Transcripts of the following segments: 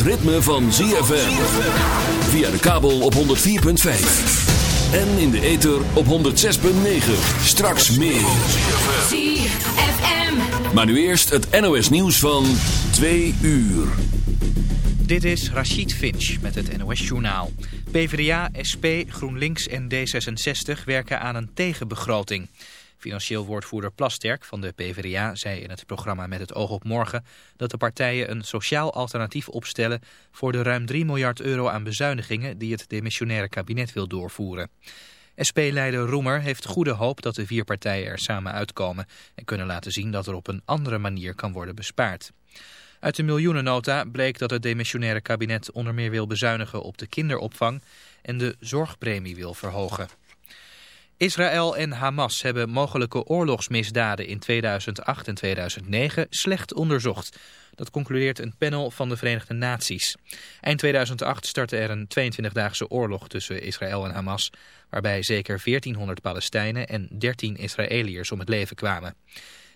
Het ritme van ZFM. Via de kabel op 104.5. En in de ether op 106.9. Straks meer. ZFM. Maar nu eerst het NOS nieuws van 2 uur. Dit is Rachid Finch met het NOS Journaal. PvdA, SP, GroenLinks en D66 werken aan een tegenbegroting. Financieel woordvoerder Plasterk van de PvdA zei in het programma Met het oog op morgen... dat de partijen een sociaal alternatief opstellen... voor de ruim 3 miljard euro aan bezuinigingen die het demissionaire kabinet wil doorvoeren. SP-leider Roemer heeft goede hoop dat de vier partijen er samen uitkomen... en kunnen laten zien dat er op een andere manier kan worden bespaard. Uit de miljoenennota bleek dat het demissionaire kabinet onder meer wil bezuinigen op de kinderopvang en de zorgpremie wil verhogen. Israël en Hamas hebben mogelijke oorlogsmisdaden in 2008 en 2009 slecht onderzocht. Dat concludeert een panel van de Verenigde Naties. Eind 2008 startte er een 22-daagse oorlog tussen Israël en Hamas... waarbij zeker 1400 Palestijnen en 13 Israëliërs om het leven kwamen.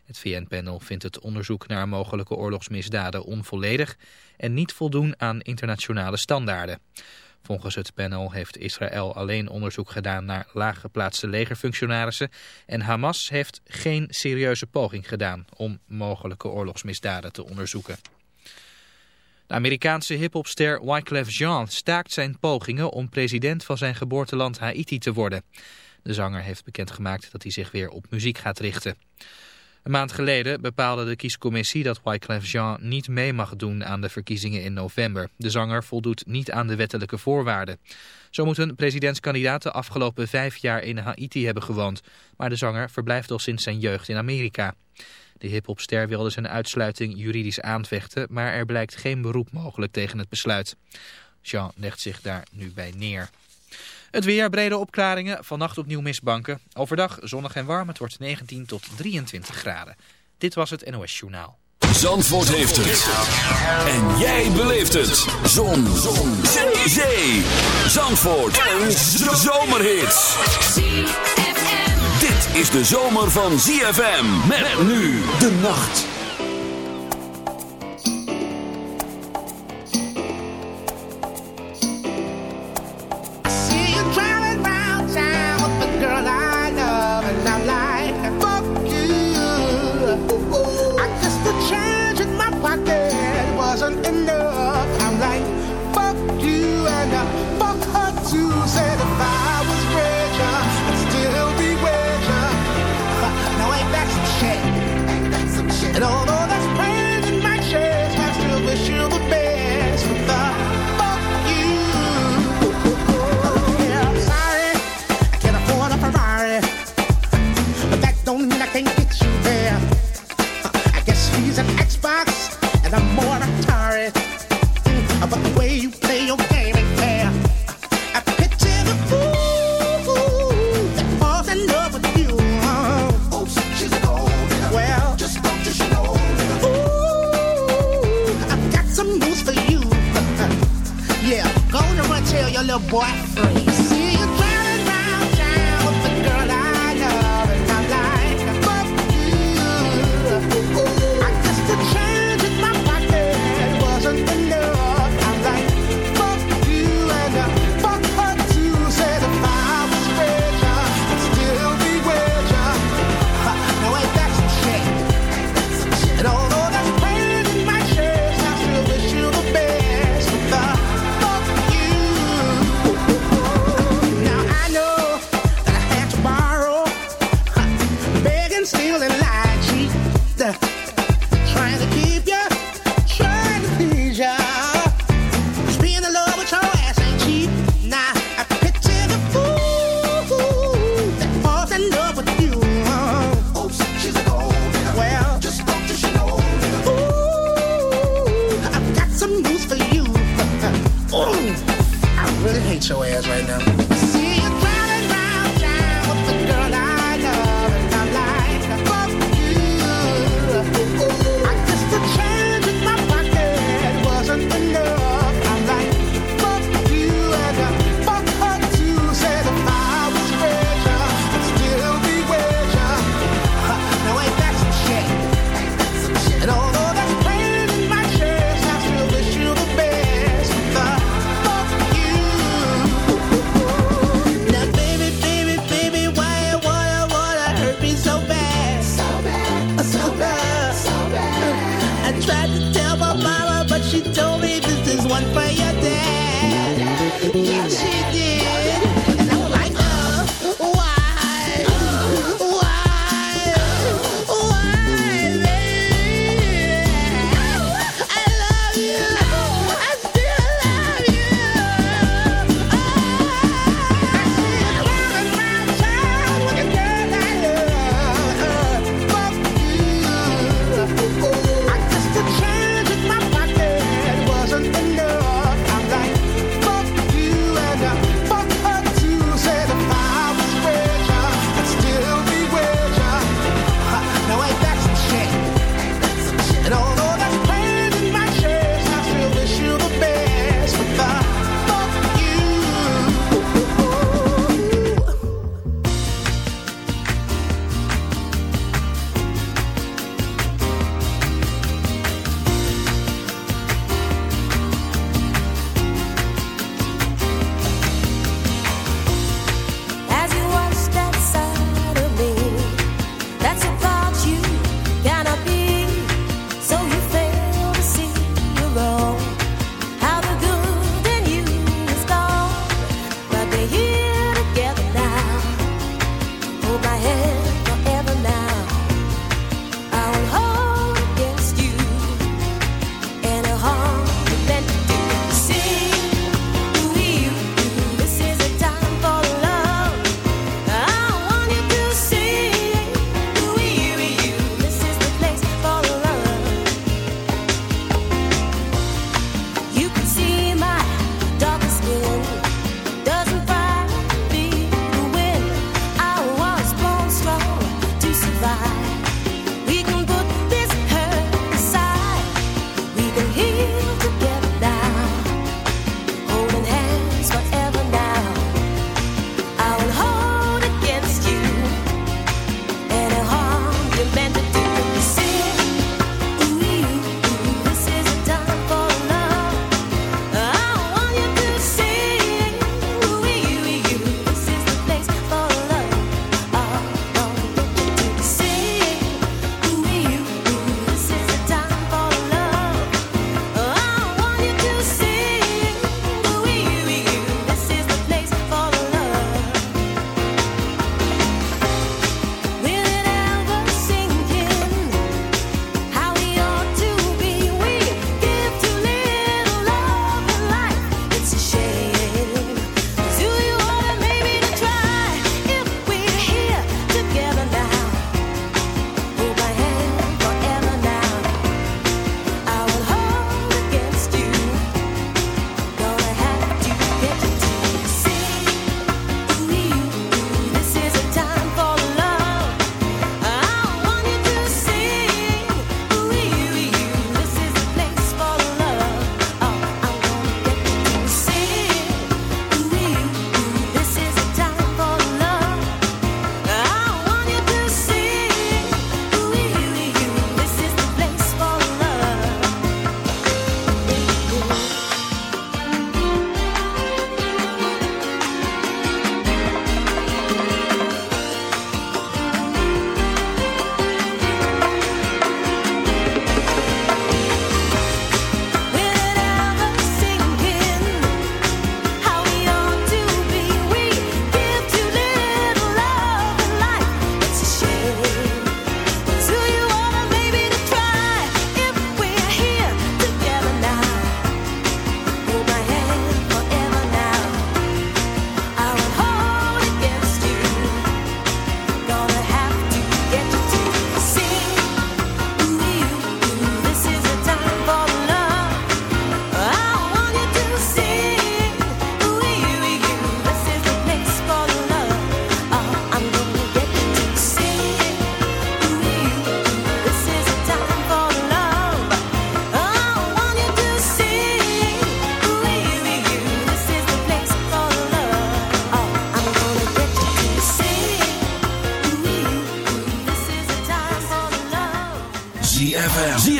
Het VN-panel vindt het onderzoek naar mogelijke oorlogsmisdaden onvolledig... en niet voldoen aan internationale standaarden. Volgens het panel heeft Israël alleen onderzoek gedaan naar laaggeplaatste legerfunctionarissen en Hamas heeft geen serieuze poging gedaan om mogelijke oorlogsmisdaden te onderzoeken. De Amerikaanse hiphopster Wyclef Jean staakt zijn pogingen om president van zijn geboorteland Haiti te worden. De zanger heeft bekendgemaakt dat hij zich weer op muziek gaat richten. Een maand geleden bepaalde de kiescommissie dat Wyclef Jean niet mee mag doen aan de verkiezingen in november. De zanger voldoet niet aan de wettelijke voorwaarden. Zo moet een presidentskandidaat de afgelopen vijf jaar in Haiti hebben gewoond. Maar de zanger verblijft al sinds zijn jeugd in Amerika. De hiphopster wilde zijn uitsluiting juridisch aanvechten, maar er blijkt geen beroep mogelijk tegen het besluit. Jean legt zich daar nu bij neer. Het weer, brede opklaringen, vannacht opnieuw mistbanken. Overdag zonnig en warm, het wordt 19 tot 23 graden. Dit was het NOS Journaal. Zandvoort heeft het. En jij beleeft het. Zon. Zon. Zee. Zandvoort. Een zomerhit. Dit is de zomer van ZFM. Met nu de nacht.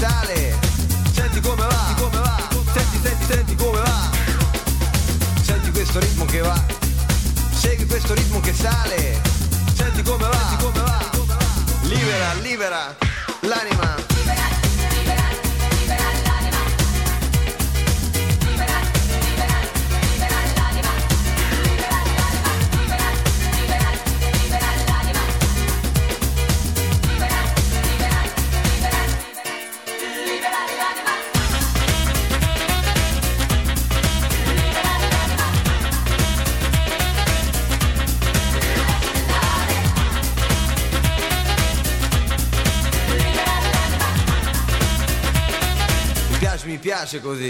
sale. piace così.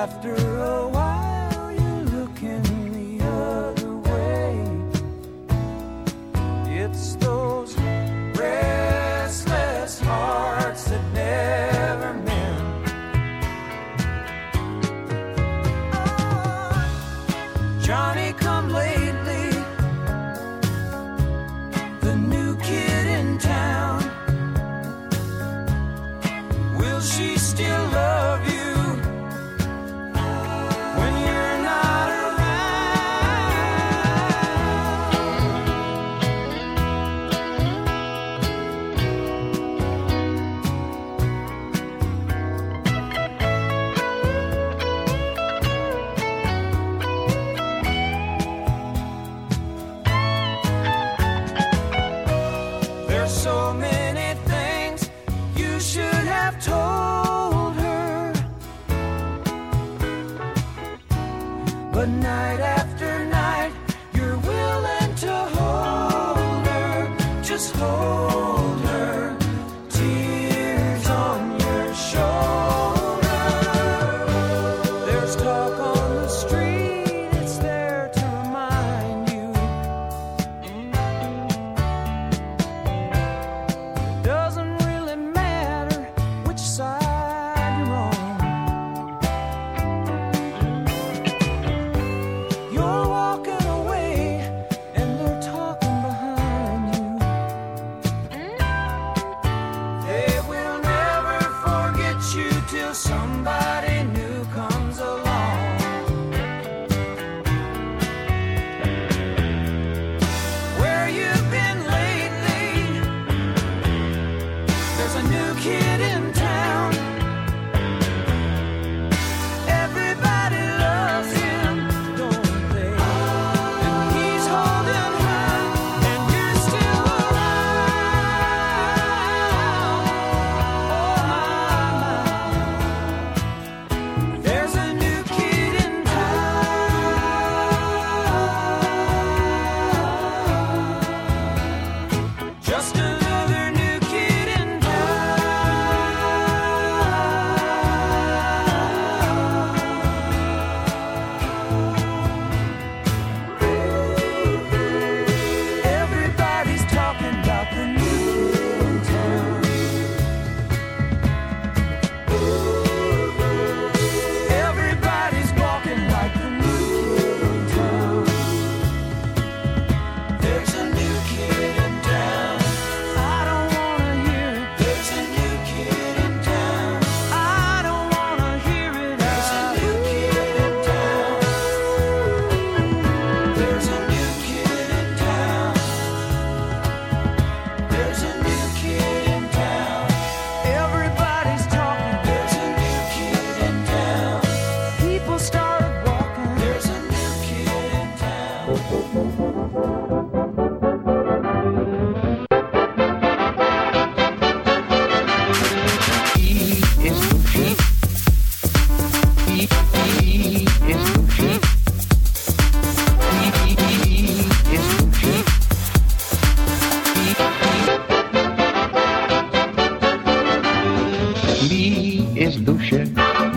after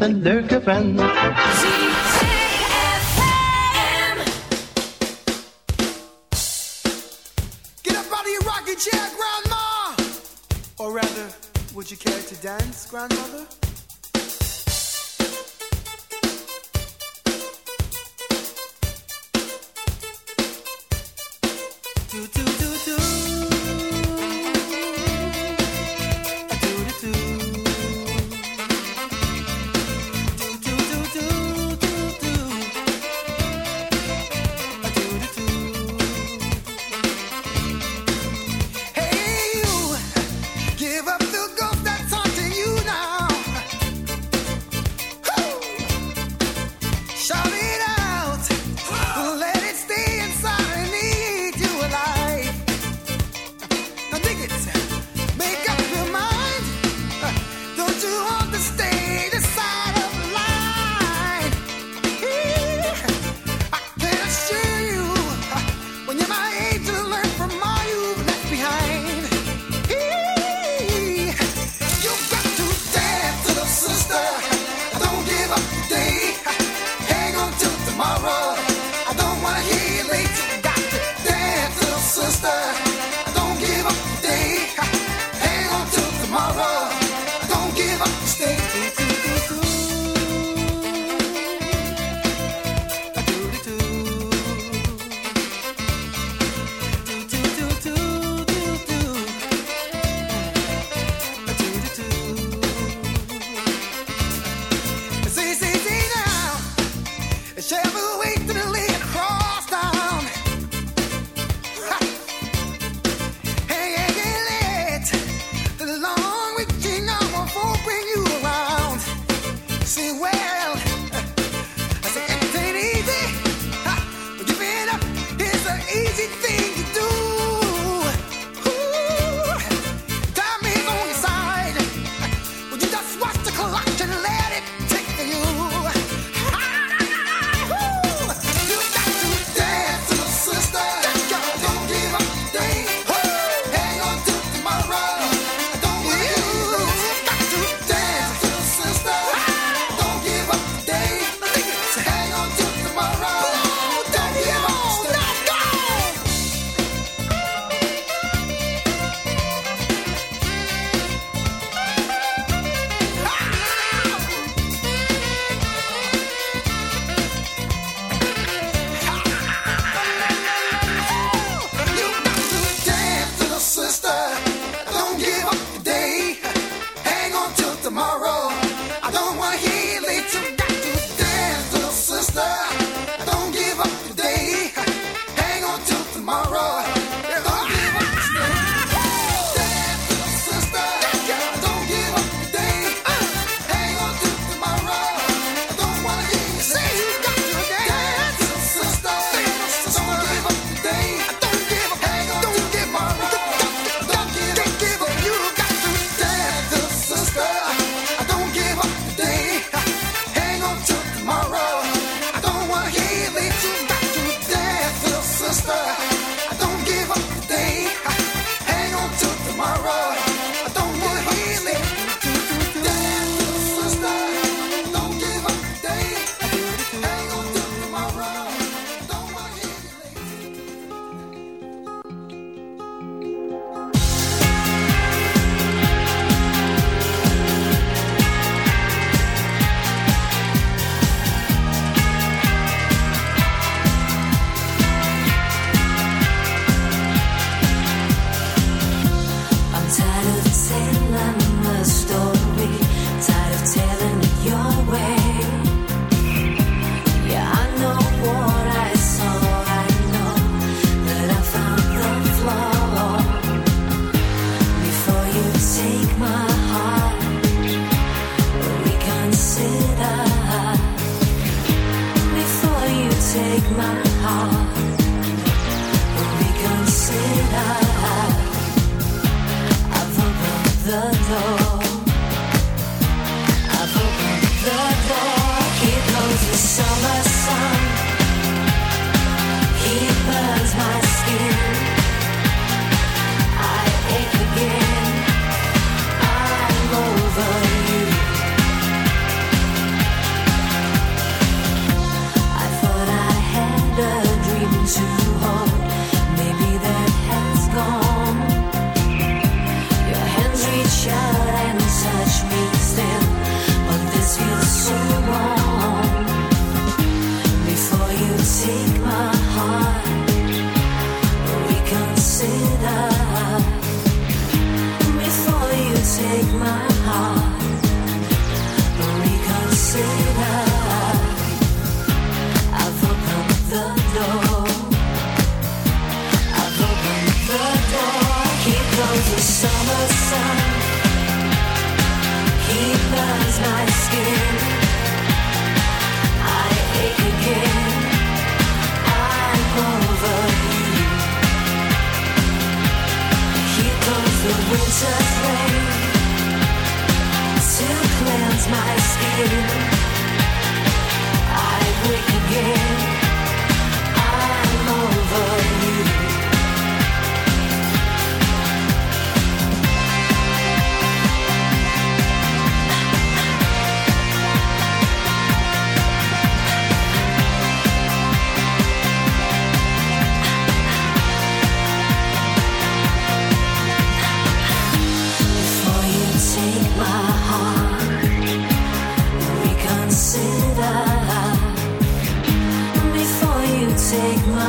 Echt een leuke vent. Get up out of your rocking chair, Grandma? Or rather, would you care to dance, Grandmother? winter's rain to cleanse my skin. I wake again.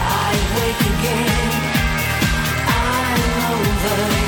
I wake again. I'm over.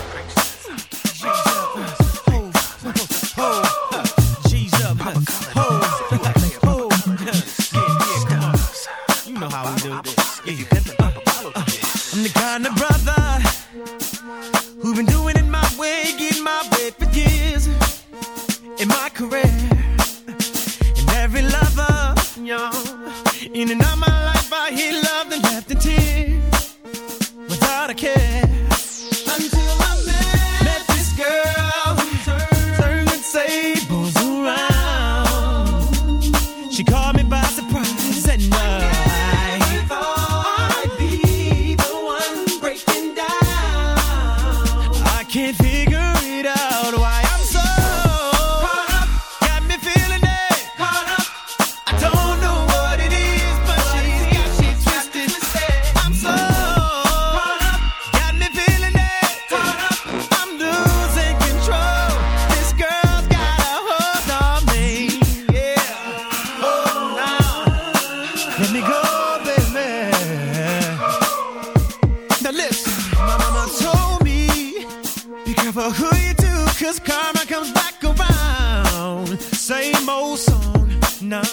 for who you do, cause karma comes back around. Same old song, nah.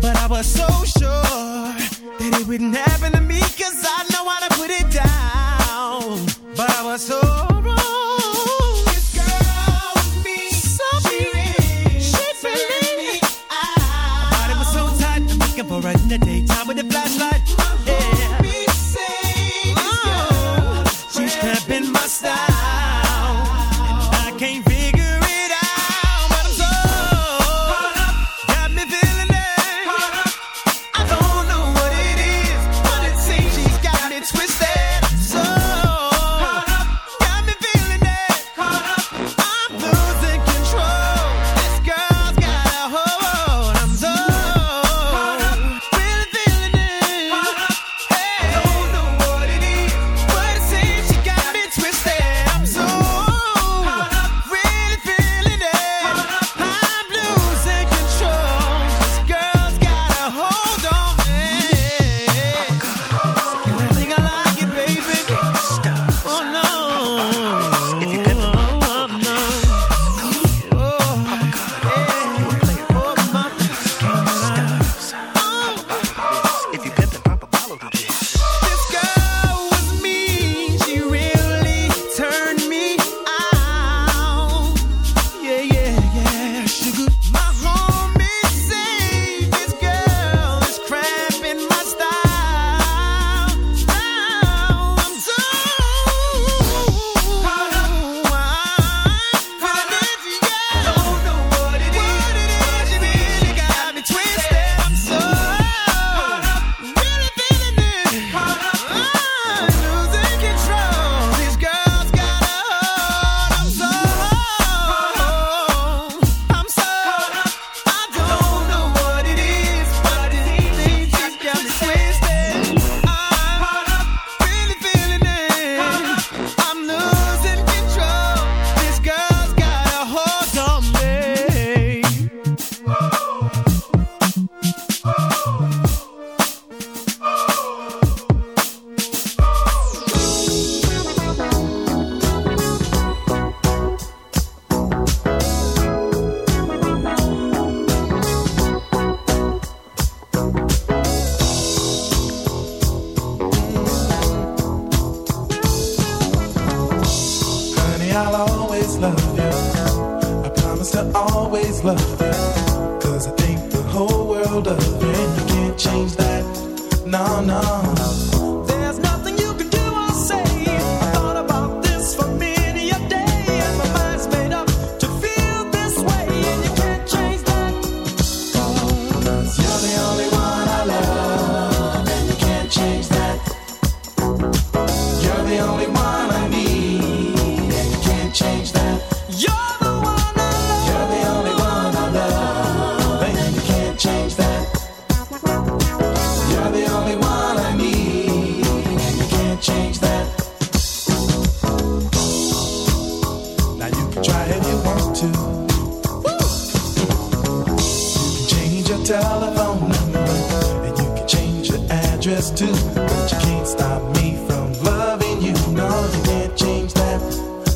But I was so sure that it wouldn't happen to me, cause I know how to put it down. But I was so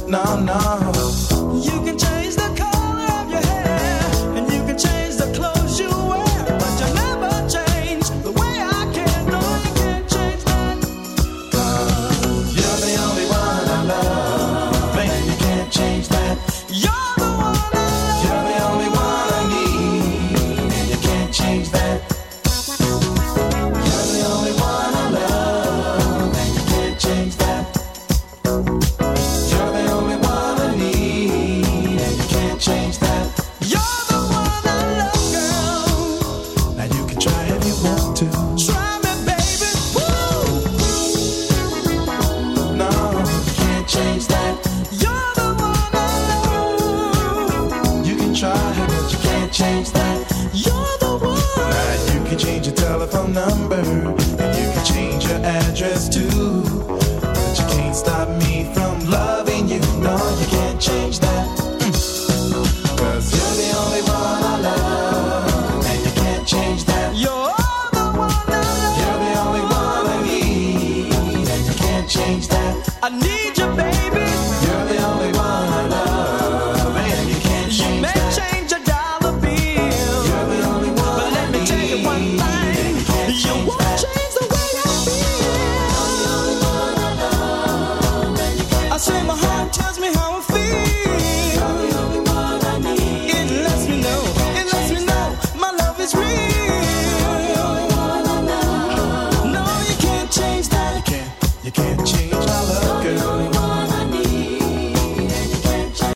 no, no.